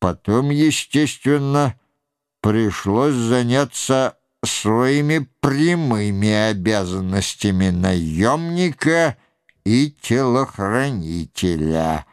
Потом, естественно, пришлось заняться своими прямыми обязанностями наемника и телохранителя.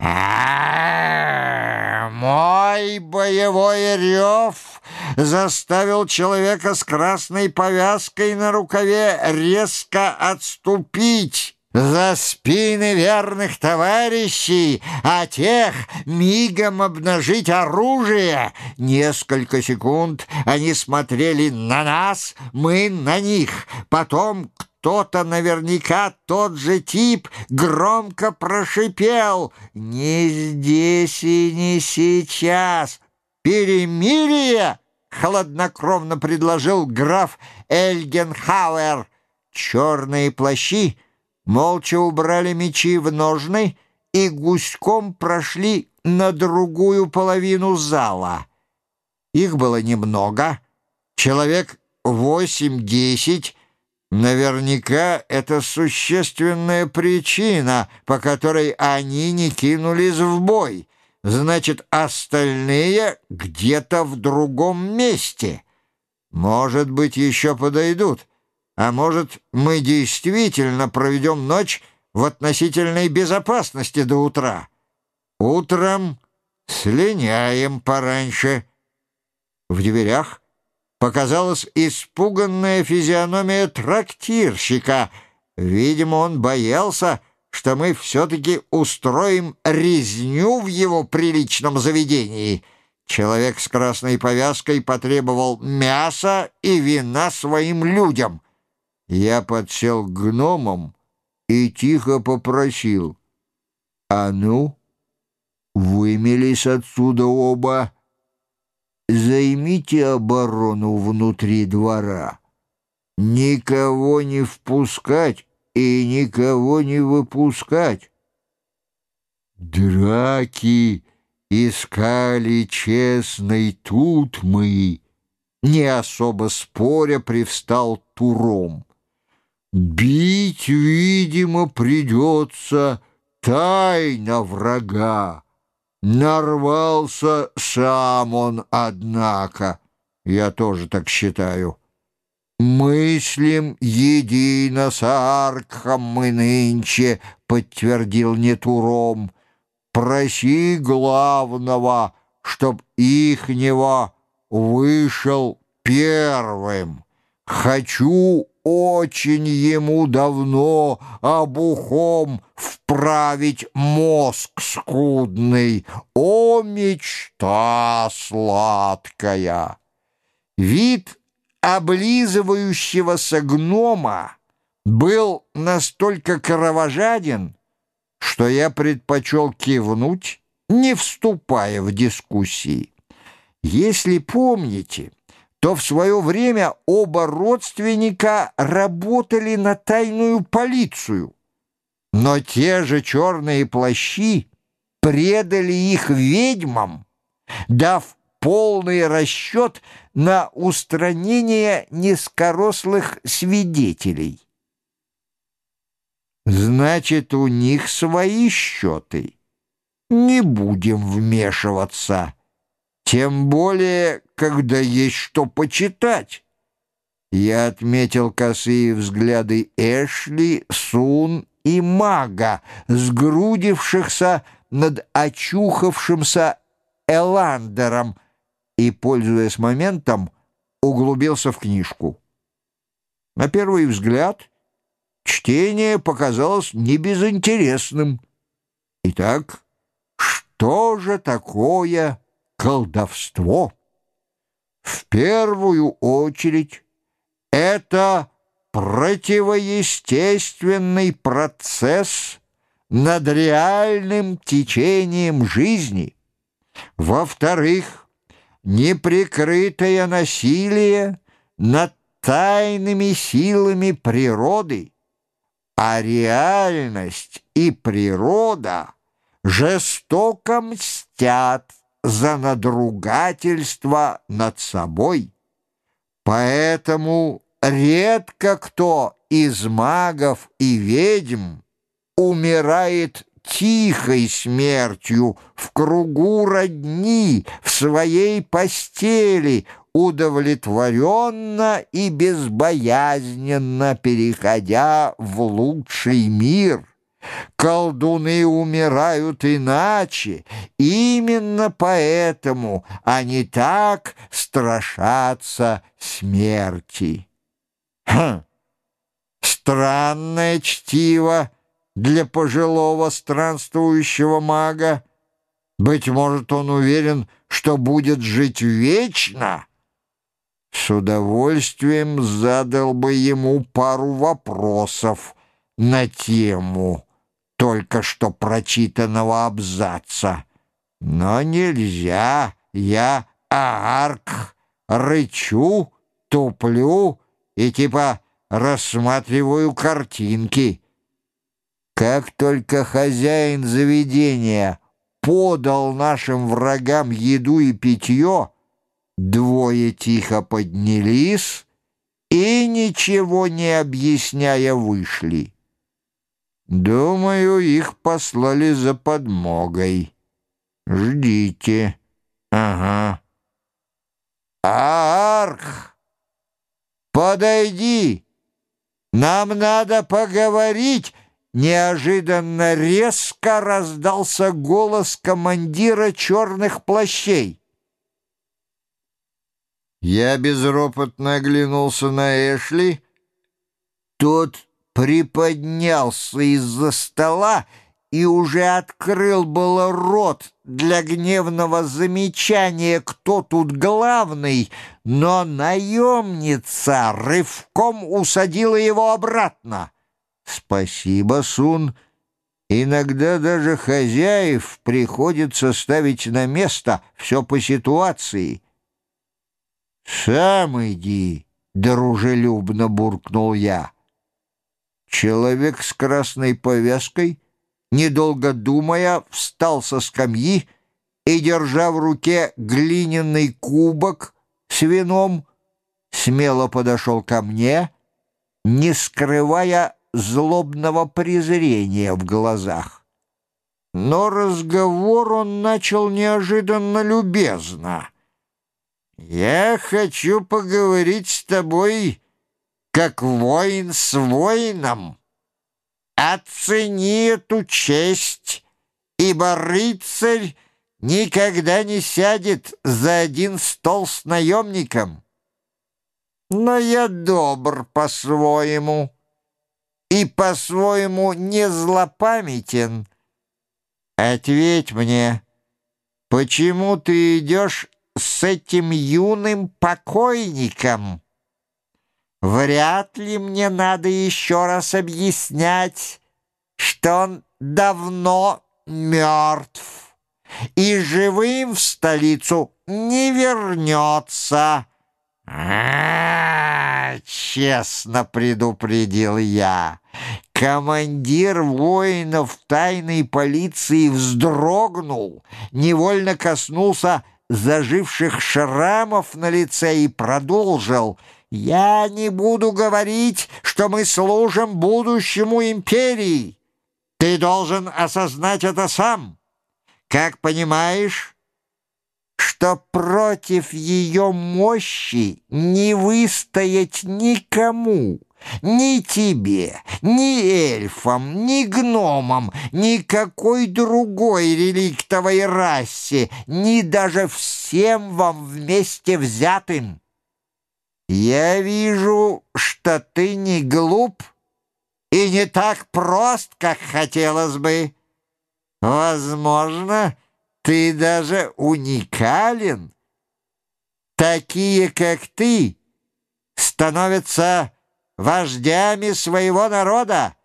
А, мой боевой рев заставил человека с красной повязкой на рукаве резко отступить за спины верных товарищей, а тех мигом обнажить оружие. Несколько секунд они смотрели на нас, мы на них. Потом кто-то наверняка тот же тип громко прошипел «Не здесь и не сейчас! Перемирие!» Хладнокровно предложил граф Эльгенхауэр. Черные плащи молча убрали мечи в ножны и гуськом прошли на другую половину зала. Их было немного, человек восемь-десять. Наверняка это существенная причина, по которой они не кинулись в бой. Значит, остальные где-то в другом месте. Может быть, еще подойдут. А может, мы действительно проведем ночь в относительной безопасности до утра? Утром слиняем пораньше. В дверях показалась испуганная физиономия трактирщика. Видимо, он боялся, что мы все-таки устроим резню в его приличном заведении. Человек с красной повязкой потребовал мяса и вина своим людям — я подсел к гномам и тихо попросил. «А ну, вымелись отсюда оба, займите оборону внутри двора, никого не впускать и никого не выпускать». Драки искали честный тут мы, не особо споря привстал Туром. Бить, видимо, придется тайно врага. Нарвался сам он, однако. Я тоже так считаю. «Мыслим едино с Аркхом мы нынче», — подтвердил Нетуром. «Проси главного, чтоб ихнего вышел первым. Хочу очень ему давно обухом вправить мозг скудный. О, мечта сладкая! Вид облизывающегося гнома был настолько кровожаден, что я предпочел кивнуть, не вступая в дискуссии. Если помните, то в свое время оба родственника работали на тайную полицию. Но те же черные плащи предали их ведьмам, дав полный расчет на устранение низкорослых свидетелей. Значит, у них свои счеты. Не будем вмешиваться. Тем более, когда есть что почитать. Я отметил косые взгляды Эшли, Сун и Мага, сгрудившихся над очухавшимся Эландером, и, пользуясь моментом, углубился в книжку. На первый взгляд чтение показалось небезынтересным. Итак, что же такое колдовство. В первую очередь это противоестественный процесс над реальным течением жизни. Во-вторых, неприкрытое насилие над тайными силами природы, а реальность и природа жестоко мстят за надругательство над собой. Поэтому редко кто из магов и ведьм умирает тихой смертью, в кругу родни, в своей постели, удовлетворенно и безбоязненно переходя в лучший мир. Колдуны умирают иначе, именно поэтому они так страшатся смерти. Хм, странное чтиво для пожилого странствующего мага. Быть может, он уверен, что будет жить вечно. С удовольствием задал бы ему пару вопросов на тему только что прочитанного абзаца. Но нельзя, я арк, рычу, туплю и типа рассматриваю картинки. Как только хозяин заведения подал нашим врагам еду и питье, двое тихо поднялись и, ничего не объясняя, вышли. Думаю, их послали за подмогой. Ждите. Ага. Арх, подойди. Нам надо поговорить. Неожиданно резко раздался голос командира черных плащей. Я безропотно оглянулся на Эшли. Тот приподнялся из-за стола и уже открыл было рот для гневного замечания, кто тут главный, но наемница рывком усадила его обратно. «Спасибо, Сун. Иногда даже хозяев приходится ставить на место все по ситуации». «Сам иди», — дружелюбно буркнул я. Человек с красной повязкой, недолго думая, встал со скамьи и, держа в руке глиняный кубок с вином, смело подошел ко мне, не скрывая злобного презрения в глазах. Но разговор он начал неожиданно любезно. «Я хочу поговорить с тобой как воин с воином. Оцени эту честь, ибо рыцарь никогда не сядет за один стол с наемником. Но я добр по-своему и по-своему не злопамятен. Ответь мне, почему ты идешь с этим юным покойником?» Вряд ли мне надо еще раз объяснять, что он давно мертв и живым в столицу не вернется. А, честно предупредил я. Командир воинов тайной полиции вздрогнул, невольно коснулся заживших шрамов на лице и продолжил — я не буду говорить, что мы служим будущему империи. Ты должен осознать это сам. Как понимаешь, что против ее мощи не выстоять никому, ни тебе, ни эльфам, ни гномам, никакой другой реликтовой расе, ни даже всем вам вместе взятым. «Я вижу, что ты не глуп и не так прост, как хотелось бы. Возможно, ты даже уникален. Такие, как ты, становятся вождями своего народа,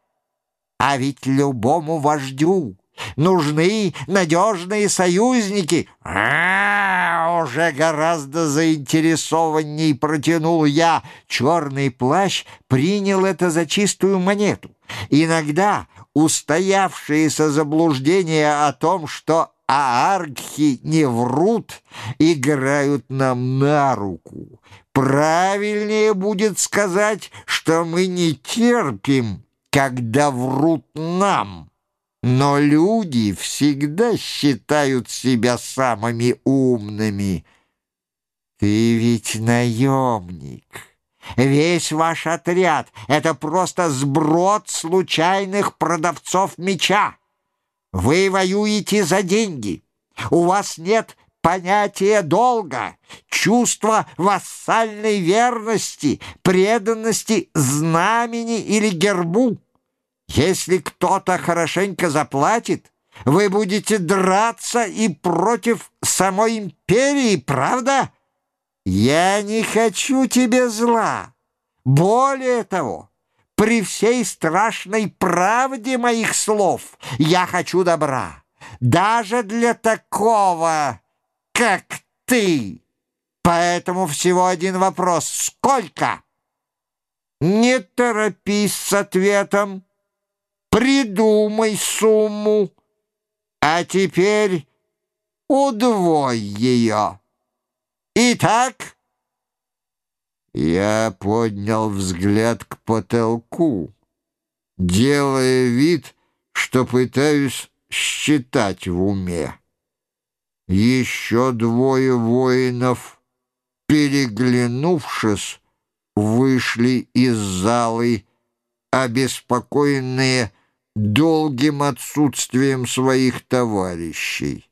а ведь любому вождю нужны надежные союзники. А, уже гораздо заинтересованней протянул я. Черный плащ принял это за чистую монету. Иногда устоявшиеся заблуждения о том, что ааргхи не врут, играют нам на руку. Правильнее будет сказать, что мы не терпим, когда врут нам». Но люди всегда считают себя самыми умными. Ты ведь наемник. Весь ваш отряд — это просто сброд случайных продавцов меча. Вы воюете за деньги. У вас нет понятия долга, чувства вассальной верности, преданности знамени или гербу. Если кто-то хорошенько заплатит, вы будете драться и против самой империи, правда? Я не хочу тебе зла. Более того, при всей страшной правде моих слов я хочу добра. Даже для такого, как ты. Поэтому всего один вопрос. Сколько? Не торопись с ответом. Придумай сумму. А теперь удвой ее. Итак, я поднял взгляд к потолку, делая вид, что пытаюсь считать в уме. Еще двое воинов, переглянувшись, вышли из залы, обеспокоенные долгим отсутствием своих товарищей.